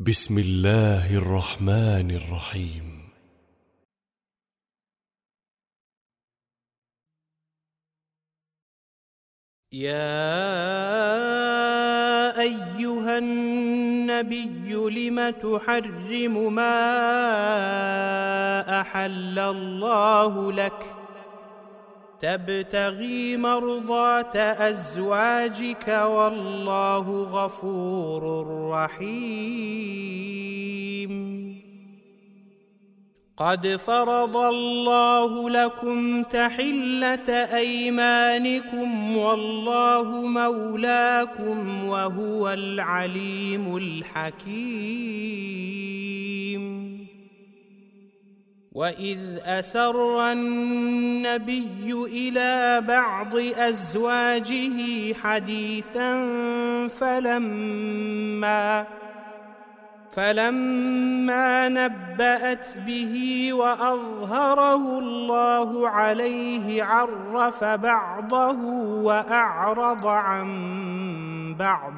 بسم الله الرحمن الرحيم. يا أيها النبي لم تحرم ما أحل الله لك تبتغي مرضات أزواجك والله غفور رحيم. قد فرض الله لكم تحلة أيمانكم والله مولاكم وهو العليم الحكيم. واذ اسر النبي إلى بعض ازواجه حديثا فلما فلما نبأت به وأظهره الله عليه عرف بعضه وأعرض عن بعض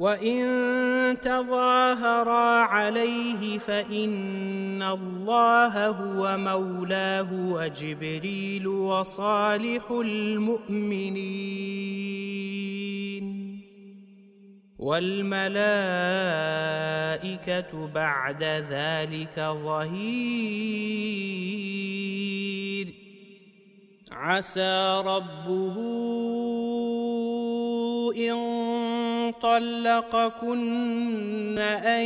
وإن تظاهرا عليه فإن الله هو مولاه وجبريل وصالح المؤمنين والملائكة بعد ذلك ظهير عسى ربه إن طلقكن أن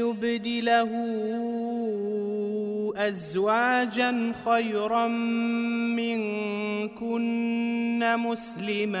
يبدله أزواجا خيرا منكن مسلمات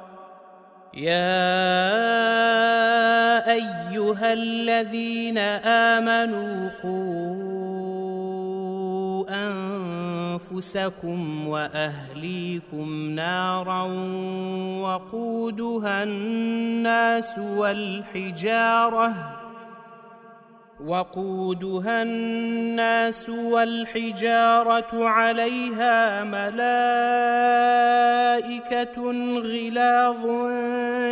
يا أيها الذين آمنوا قوا أنفسكم وأهليكم نارا وقودها الناس والحجارة وقودها الناس والحجارة عليها ملائكة غلاظ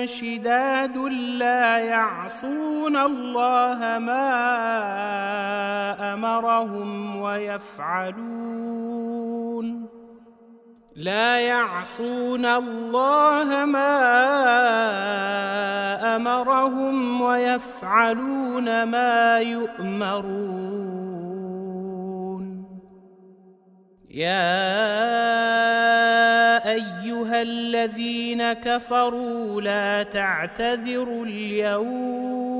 شداد لا يعصون الله ما أمرهم ويفعلون. لا يعصون الله ما أمرهم ويفعلون ما يؤمرون. يا أيها الذين كفروا لا تعتذروا اليوم.